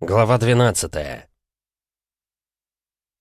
Глава 12 К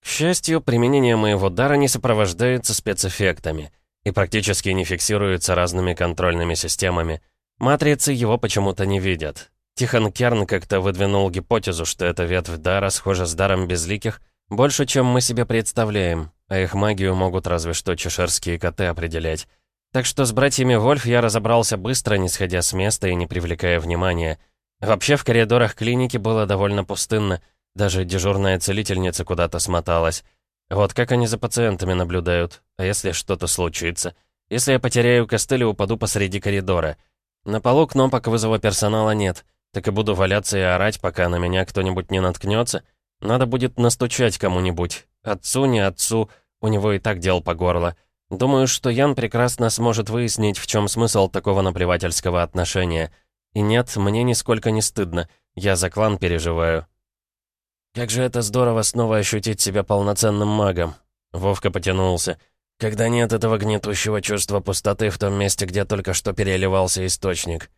счастью, применение моего дара не сопровождается спецэффектами и практически не фиксируется разными контрольными системами. Матрицы его почему-то не видят. Тихон Керн как-то выдвинул гипотезу, что эта ветвь дара схожа с даром безликих больше, чем мы себе представляем, а их магию могут разве что чешерские коты определять. Так что с братьями Вольф я разобрался быстро, не сходя с места и не привлекая внимания — Вообще в коридорах клиники было довольно пустынно, даже дежурная целительница куда-то смоталась. Вот как они за пациентами наблюдают, а если что-то случится? Если я потеряю костыль и упаду посреди коридора? На полу кнопок вызова персонала нет, так и буду валяться и орать, пока на меня кто-нибудь не наткнется. Надо будет настучать кому-нибудь. Отцу, не отцу, у него и так дел по горло. Думаю, что Ян прекрасно сможет выяснить, в чем смысл такого наплевательского отношения — и нет, мне нисколько не стыдно. Я за клан переживаю. Как же это здорово снова ощутить себя полноценным магом. Вовка потянулся. Когда нет этого гнетущего чувства пустоты в том месте, где только что переливался источник.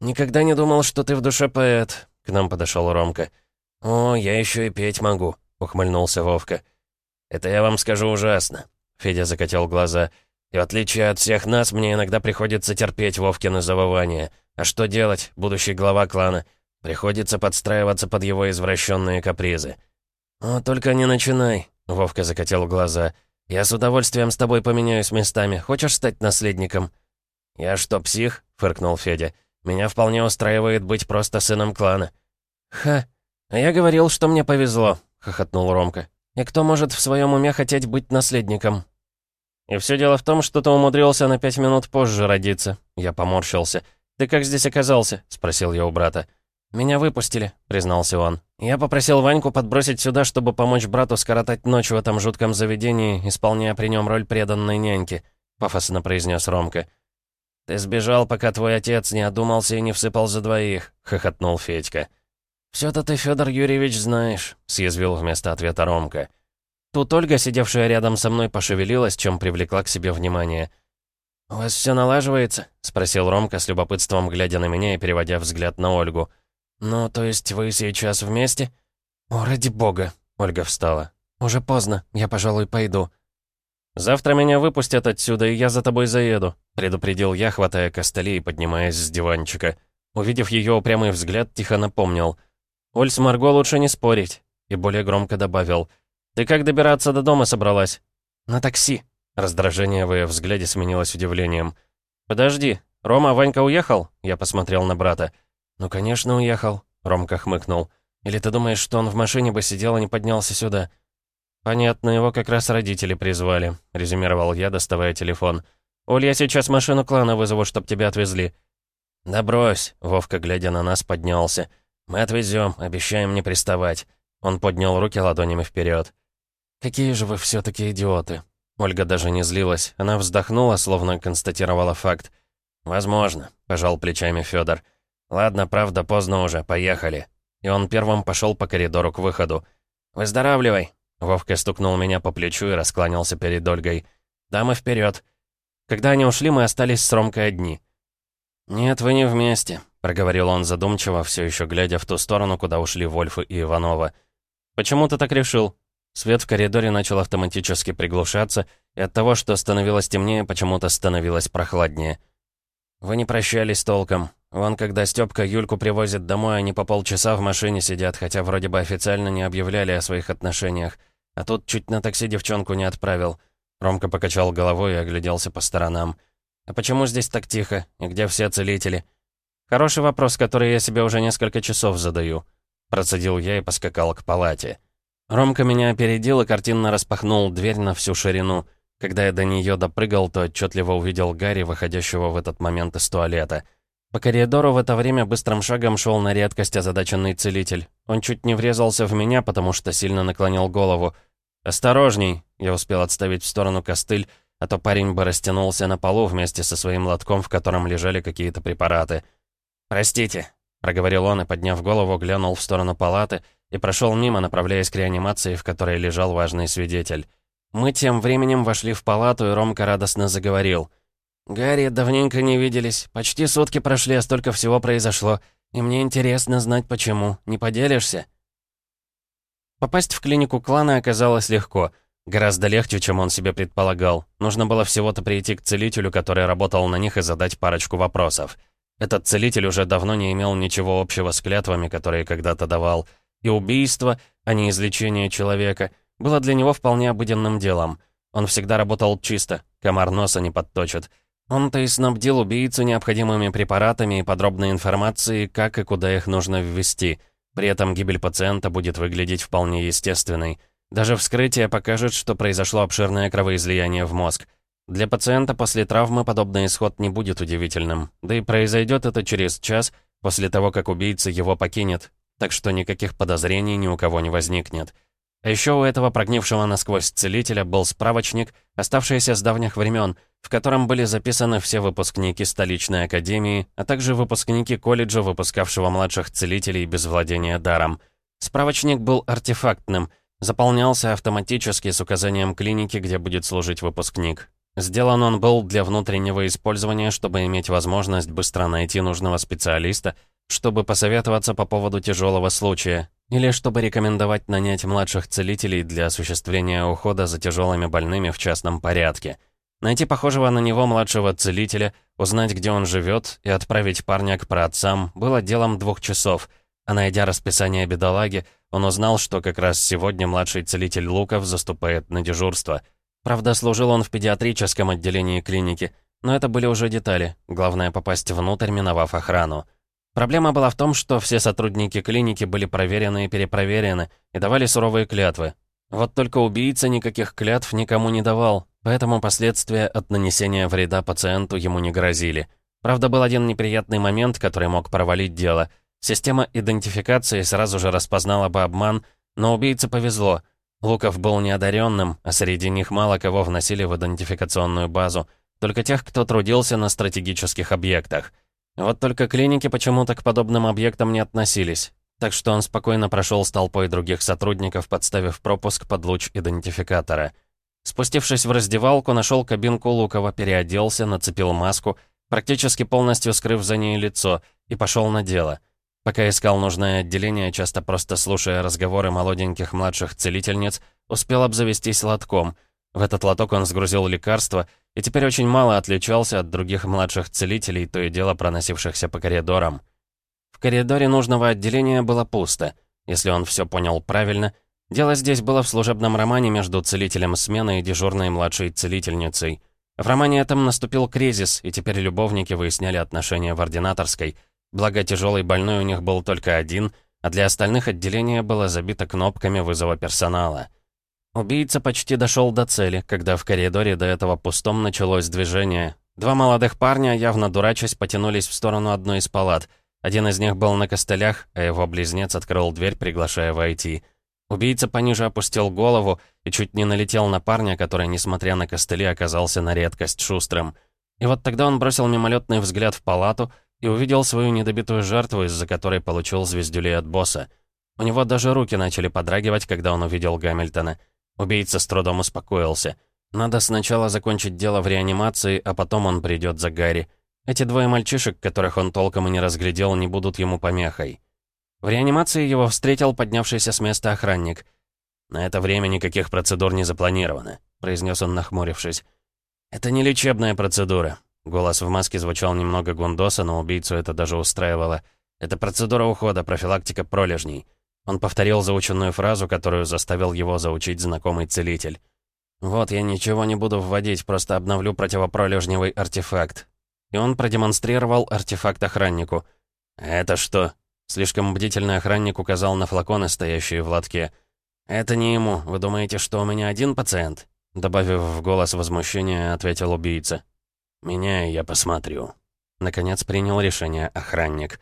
«Никогда не думал, что ты в душе поэт», — к нам подошел Ромка. «О, я еще и петь могу», — ухмыльнулся Вовка. «Это я вам скажу ужасно», — Федя закатил глаза. «И в отличие от всех нас, мне иногда приходится терпеть Вовкины завывания. А что делать, будущий глава клана? Приходится подстраиваться под его извращенные капризы. «О, только не начинай», — Вовка закатил глаза. «Я с удовольствием с тобой поменяюсь местами. Хочешь стать наследником?» «Я что, псих?» — фыркнул Федя. «Меня вполне устраивает быть просто сыном клана». «Ха, а я говорил, что мне повезло», — хохотнул Ромка. «И кто может в своем уме хотеть быть наследником?» «И все дело в том, что ты умудрился на пять минут позже родиться», — я поморщился. «Ты как здесь оказался?» — спросил я у брата. «Меня выпустили», — признался он. «Я попросил Ваньку подбросить сюда, чтобы помочь брату скоротать ночь в этом жутком заведении, исполняя при нем роль преданной няньки», — пафосно произнес Ромка. «Ты сбежал, пока твой отец не одумался и не всыпал за двоих», — хохотнул Федька. «Всё-то ты, Федор Юрьевич, знаешь», — съязвил вместо ответа Ромка. Тут Ольга, сидевшая рядом со мной, пошевелилась, чем привлекла к себе внимание. «У вас все налаживается?» — спросил Ромка с любопытством, глядя на меня и переводя взгляд на Ольгу. «Ну, то есть вы сейчас вместе?» «О, ради бога!» — Ольга встала. «Уже поздно, я, пожалуй, пойду». «Завтра меня выпустят отсюда, и я за тобой заеду», — предупредил я, хватая костыли и поднимаясь с диванчика. Увидев ее упрямый взгляд, тихо напомнил. «Оль, с Марго лучше не спорить», и более громко добавил. «Ты как добираться до дома собралась?» «На такси», Раздражение в ее взгляде сменилось удивлением. «Подожди, Рома, Ванька уехал?» Я посмотрел на брата. «Ну, конечно, уехал», — Ромка хмыкнул. «Или ты думаешь, что он в машине бы сидел и не поднялся сюда?» «Понятно, его как раз родители призвали», — резюмировал я, доставая телефон. «Оль, я сейчас машину клана вызову, чтоб тебя отвезли». «Да брось», — Вовка, глядя на нас, поднялся. «Мы отвезем, обещаем не приставать». Он поднял руки ладонями вперед. «Какие же вы все-таки идиоты», Ольга даже не злилась. Она вздохнула, словно констатировала факт. «Возможно», — пожал плечами Федор. «Ладно, правда, поздно уже, поехали». И он первым пошел по коридору к выходу. «Выздоравливай!» Вовка стукнул меня по плечу и раскланялся перед Ольгой. «Дамы, вперед!» Когда они ушли, мы остались с Ромкой одни. «Нет, вы не вместе», — проговорил он задумчиво, все еще глядя в ту сторону, куда ушли Вольфы и Иванова. «Почему ты так решил?» Свет в коридоре начал автоматически приглушаться, и от того, что становилось темнее, почему-то становилось прохладнее. «Вы не прощались толком. Вон, когда Стёпка Юльку привозит домой, они по полчаса в машине сидят, хотя вроде бы официально не объявляли о своих отношениях. А тут чуть на такси девчонку не отправил». Ромка покачал головой и огляделся по сторонам. «А почему здесь так тихо? И где все целители?» «Хороший вопрос, который я себе уже несколько часов задаю». Процедил я и поскакал к палате. Ромка меня опередил и картинно распахнул дверь на всю ширину. Когда я до нее допрыгал, то отчетливо увидел Гарри, выходящего в этот момент из туалета. По коридору в это время быстрым шагом шел на редкость озадаченный целитель. Он чуть не врезался в меня, потому что сильно наклонил голову. «Осторожней!» — я успел отставить в сторону костыль, а то парень бы растянулся на полу вместе со своим лотком, в котором лежали какие-то препараты. «Простите», — проговорил он и, подняв голову, глянул в сторону палаты — и прошел мимо, направляясь к реанимации, в которой лежал важный свидетель. Мы тем временем вошли в палату, и Ромка радостно заговорил. «Гарри, давненько не виделись. Почти сутки прошли, а столько всего произошло. И мне интересно знать, почему. Не поделишься?» Попасть в клинику клана оказалось легко. Гораздо легче, чем он себе предполагал. Нужно было всего-то прийти к целителю, который работал на них, и задать парочку вопросов. Этот целитель уже давно не имел ничего общего с клятвами, которые когда-то давал. И убийство, а не излечение человека, было для него вполне обыденным делом. Он всегда работал чисто, комар носа не подточит. Он-то и снабдил убийцу необходимыми препаратами и подробной информацией, как и куда их нужно ввести. При этом гибель пациента будет выглядеть вполне естественной. Даже вскрытие покажет, что произошло обширное кровоизлияние в мозг. Для пациента после травмы подобный исход не будет удивительным. Да и произойдет это через час после того, как убийца его покинет, так что никаких подозрений ни у кого не возникнет. А еще у этого прогнившего насквозь целителя был справочник, оставшийся с давних времен, в котором были записаны все выпускники столичной академии, а также выпускники колледжа, выпускавшего младших целителей без владения даром. Справочник был артефактным, заполнялся автоматически с указанием клиники, где будет служить выпускник. Сделан он был для внутреннего использования, чтобы иметь возможность быстро найти нужного специалиста, чтобы посоветоваться по поводу тяжелого случая, или чтобы рекомендовать нанять младших целителей для осуществления ухода за тяжелыми больными в частном порядке. Найти похожего на него младшего целителя, узнать, где он живет, и отправить парня к праотцам было делом двух часов, а найдя расписание бедолаги, он узнал, что как раз сегодня младший целитель Луков заступает на дежурство — Правда, служил он в педиатрическом отделении клиники, но это были уже детали, главное попасть внутрь, миновав охрану. Проблема была в том, что все сотрудники клиники были проверены и перепроверены и давали суровые клятвы. Вот только убийца никаких клятв никому не давал, поэтому последствия от нанесения вреда пациенту ему не грозили. Правда, был один неприятный момент, который мог провалить дело. Система идентификации сразу же распознала бы обман, но убийце повезло — Луков был неодаренным, а среди них мало кого вносили в идентификационную базу, только тех, кто трудился на стратегических объектах. Вот только клиники почему-то к подобным объектам не относились, так что он спокойно прошел с толпой других сотрудников, подставив пропуск под луч идентификатора. Спустившись в раздевалку, нашел кабинку Лукова, переоделся, нацепил маску, практически полностью скрыв за ней лицо, и пошел на дело — Пока искал нужное отделение, часто просто слушая разговоры молоденьких младших целительниц, успел обзавестись лотком. В этот лоток он сгрузил лекарства и теперь очень мало отличался от других младших целителей, то и дело проносившихся по коридорам. В коридоре нужного отделения было пусто. Если он все понял правильно, дело здесь было в служебном романе между целителем смены и дежурной младшей целительницей. В романе этом наступил кризис, и теперь любовники выясняли отношения в ординаторской — Благо, тяжелый больной у них был только один, а для остальных отделение было забито кнопками вызова персонала. Убийца почти дошел до цели, когда в коридоре до этого пустом началось движение. Два молодых парня, явно дурачась, потянулись в сторону одной из палат. Один из них был на костылях, а его близнец открыл дверь, приглашая войти. Убийца пониже опустил голову и чуть не налетел на парня, который, несмотря на костыли, оказался на редкость шустрым. И вот тогда он бросил мимолетный взгляд в палату — и увидел свою недобитую жертву, из-за которой получил звездюлей от босса. У него даже руки начали подрагивать, когда он увидел Гамильтона. Убийца с трудом успокоился. Надо сначала закончить дело в реанимации, а потом он придет за Гарри. Эти двое мальчишек, которых он толком и не разглядел, не будут ему помехой. В реанимации его встретил поднявшийся с места охранник. «На это время никаких процедур не запланировано», — произнес он, нахмурившись. «Это не лечебная процедура. Голос в маске звучал немного гундоса, но убийцу это даже устраивало. «Это процедура ухода, профилактика пролежней». Он повторил заученную фразу, которую заставил его заучить знакомый целитель. «Вот, я ничего не буду вводить, просто обновлю противопролежневый артефакт». И он продемонстрировал артефакт охраннику. «Это что?» Слишком бдительный охранник указал на флаконы, стоящие в лотке. «Это не ему. Вы думаете, что у меня один пациент?» Добавив в голос возмущения, ответил убийца. «Меня я посмотрю». Наконец принял решение охранник.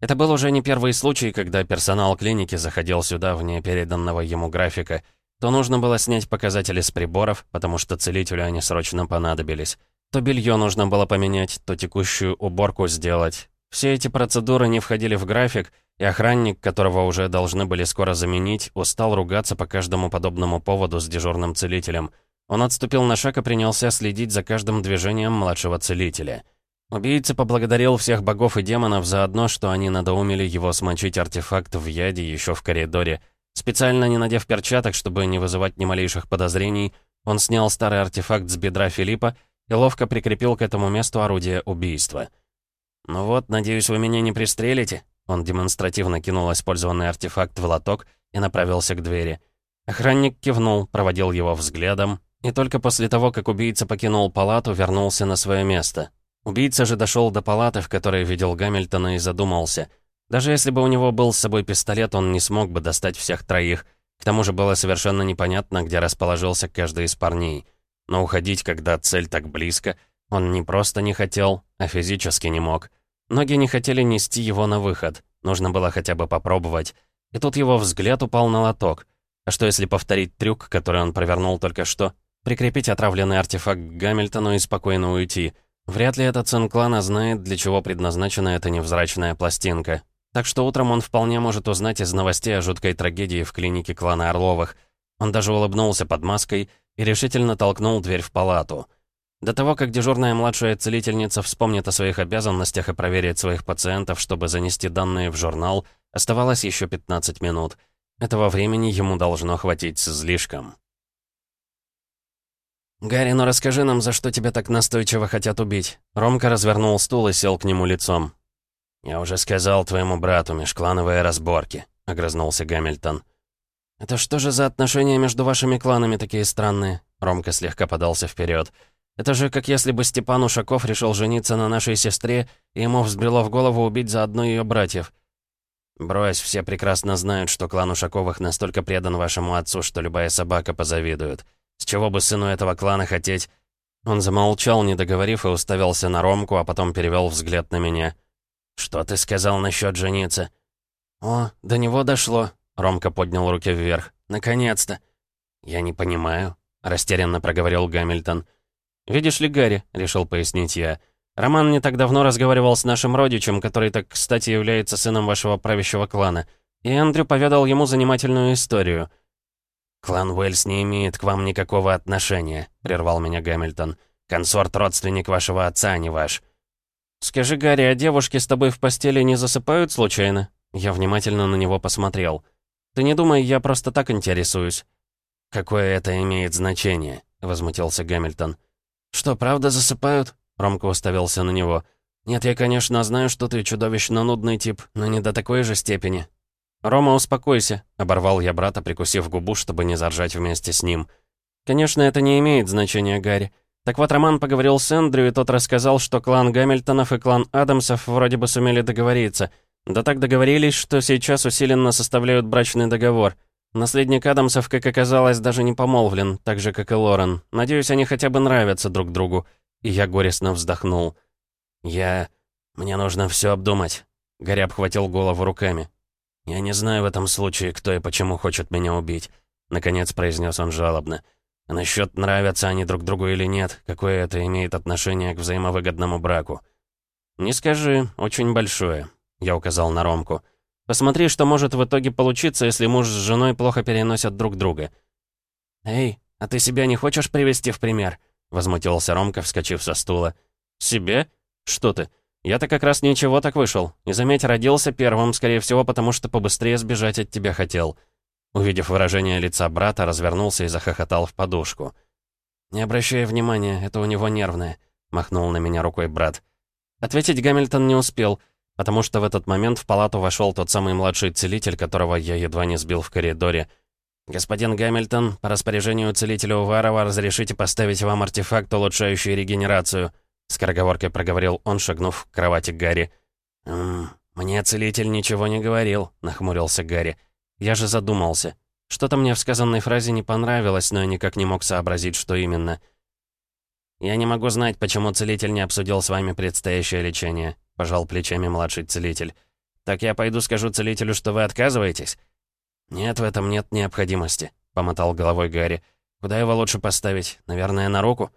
Это был уже не первый случай, когда персонал клиники заходил сюда вне переданного ему графика. То нужно было снять показатели с приборов, потому что целителю они срочно понадобились. То белье нужно было поменять, то текущую уборку сделать. Все эти процедуры не входили в график, и охранник, которого уже должны были скоро заменить, устал ругаться по каждому подобному поводу с дежурным целителем — он отступил на шаг и принялся следить за каждым движением младшего целителя. Убийца поблагодарил всех богов и демонов за одно, что они надоумили его смочить артефакт в яде еще в коридоре. Специально не надев перчаток, чтобы не вызывать ни малейших подозрений, он снял старый артефакт с бедра Филиппа и ловко прикрепил к этому месту орудие убийства. «Ну вот, надеюсь, вы меня не пристрелите?» Он демонстративно кинул использованный артефакт в лоток и направился к двери. Охранник кивнул, проводил его взглядом, и только после того, как убийца покинул палату, вернулся на свое место. Убийца же дошел до палаты, в которой видел Гамильтона и задумался. Даже если бы у него был с собой пистолет, он не смог бы достать всех троих. К тому же было совершенно непонятно, где расположился каждый из парней. Но уходить, когда цель так близко, он не просто не хотел, а физически не мог. Ноги не хотели нести его на выход. Нужно было хотя бы попробовать. И тут его взгляд упал на лоток. А что если повторить трюк, который он провернул только что? Прикрепить отравленный артефакт к Гамильтону и спокойно уйти. Вряд ли этот сын клана знает, для чего предназначена эта невзрачная пластинка. Так что утром он вполне может узнать из новостей о жуткой трагедии в клинике клана Орловых. Он даже улыбнулся под маской и решительно толкнул дверь в палату. До того, как дежурная младшая целительница вспомнит о своих обязанностях и проверит своих пациентов, чтобы занести данные в журнал, оставалось еще 15 минут. Этого времени ему должно хватить с излишком. «Гарри, ну расскажи нам, за что тебя так настойчиво хотят убить?» Ромка развернул стул и сел к нему лицом. «Я уже сказал твоему брату, межклановые разборки», — огрызнулся Гамильтон. «Это что же за отношения между вашими кланами такие странные?» Ромка слегка подался вперед. «Это же как если бы Степан Ушаков решил жениться на нашей сестре, и ему взбрело в голову убить заодно ее братьев». «Брось, все прекрасно знают, что клан Ушаковых настолько предан вашему отцу, что любая собака позавидует. С чего бы сыну этого клана хотеть...» Он замолчал, не договорив, и уставился на Ромку, а потом перевел взгляд на меня. «Что ты сказал насчет жениться?» «О, до него дошло», — Ромка поднял руки вверх. «Наконец-то!» «Я не понимаю», — растерянно проговорил Гамильтон. «Видишь ли, Гарри», — решил пояснить я, — «Роман не так давно разговаривал с нашим родичем, который так, кстати, является сыном вашего правящего клана, и Эндрю поведал ему занимательную историю». «Клан Уэльс не имеет к вам никакого отношения», — прервал меня Гамильтон. «Консорт — родственник вашего отца, а не ваш». «Скажи, Гарри, а девушки с тобой в постели не засыпают случайно?» Я внимательно на него посмотрел. «Ты не думай, я просто так интересуюсь». «Какое это имеет значение?» — возмутился Гамильтон. «Что, правда засыпают?» — Ромка уставился на него. «Нет, я, конечно, знаю, что ты чудовищно нудный тип, но не до такой же степени. «Рома, успокойся», — оборвал я брата, прикусив губу, чтобы не заржать вместе с ним. «Конечно, это не имеет значения, Гарри. Так вот, Роман поговорил с Эндрю, и тот рассказал, что клан Гамильтонов и клан Адамсов вроде бы сумели договориться. Да так договорились, что сейчас усиленно составляют брачный договор. Наследник Адамсов, как оказалось, даже не помолвлен, так же, как и Лорен. Надеюсь, они хотя бы нравятся друг другу». И я горестно вздохнул. «Я... Мне нужно все обдумать». Гарри обхватил голову руками. «Я не знаю в этом случае, кто и почему хочет меня убить», — наконец произнес он жалобно. «А насчет, нравятся они друг другу или нет, какое это имеет отношение к взаимовыгодному браку?» «Не скажи, очень большое», — я указал на Ромку. «Посмотри, что может в итоге получиться, если муж с женой плохо переносят друг друга». «Эй, а ты себя не хочешь привести в пример?» — возмутился Ромка, вскочив со стула. «Себе? Что ты? Я-то как раз ничего так вышел. И заметь, родился первым, скорее всего, потому что побыстрее сбежать от тебя хотел. Увидев выражение лица брата, развернулся и захохотал в подушку. «Не обращай внимания, это у него нервное», — махнул на меня рукой брат. Ответить Гамильтон не успел, потому что в этот момент в палату вошел тот самый младший целитель, которого я едва не сбил в коридоре. «Господин Гамильтон, по распоряжению целителя Уварова разрешите поставить вам артефакт, улучшающий регенерацию», — скороговоркой проговорил он, шагнув к кровати Гарри. «Ммм, мне целитель ничего не говорил», — нахмурился Гарри. «Я же задумался. Что-то мне в сказанной фразе не понравилось, но я никак не мог сообразить, что именно». «Я не могу знать, почему целитель не обсудил с вами предстоящее лечение», — пожал плечами младший целитель. «Так я пойду скажу целителю, что вы отказываетесь?» «Нет, в этом нет необходимости», — помотал головой Гарри. «Куда его лучше поставить? Наверное, на руку?»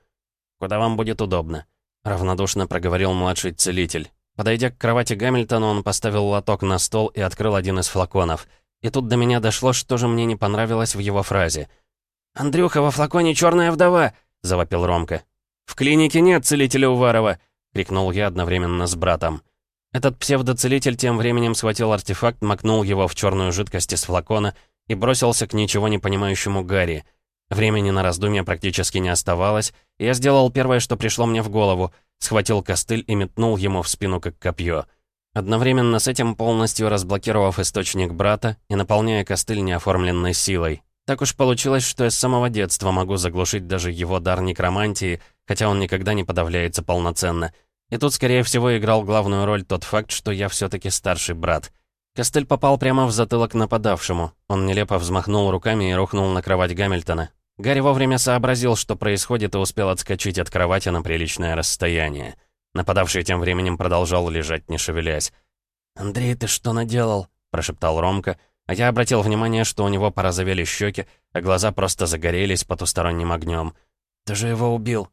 «Куда вам будет удобно?» Равнодушно проговорил младший целитель. Подойдя к кровати Гамильтона, он поставил лоток на стол и открыл один из флаконов. И тут до меня дошло, что же мне не понравилось в его фразе. «Андрюха, во флаконе черная вдова!» — завопил Ромка. «В клинике нет целителя Уварова!» — крикнул я одновременно с братом. Этот псевдоцелитель тем временем схватил артефакт, макнул его в черную жидкость из флакона и бросился к ничего не понимающему Гарри. Времени на раздумья практически не оставалось, и я сделал первое, что пришло мне в голову, схватил костыль и метнул ему в спину как копье. Одновременно с этим полностью разблокировав источник брата и наполняя костыль неоформленной силой. Так уж получилось, что я с самого детства могу заглушить даже его дар некромантии, хотя он никогда не подавляется полноценно. И тут, скорее всего, играл главную роль тот факт, что я все-таки старший брат. Костыль попал прямо в затылок нападавшему. Он нелепо взмахнул руками и рухнул на кровать Гамильтона. Гарри вовремя сообразил, что происходит, и успел отскочить от кровати на приличное расстояние. Нападавший тем временем продолжал лежать, не шевелясь. «Андрей, ты что наделал?» — прошептал Ромка, а я обратил внимание, что у него порозовели щеки, а глаза просто загорелись потусторонним огнем. «Ты же его убил!»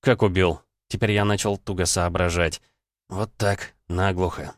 «Как убил?» Теперь я начал туго соображать. «Вот так, наглухо.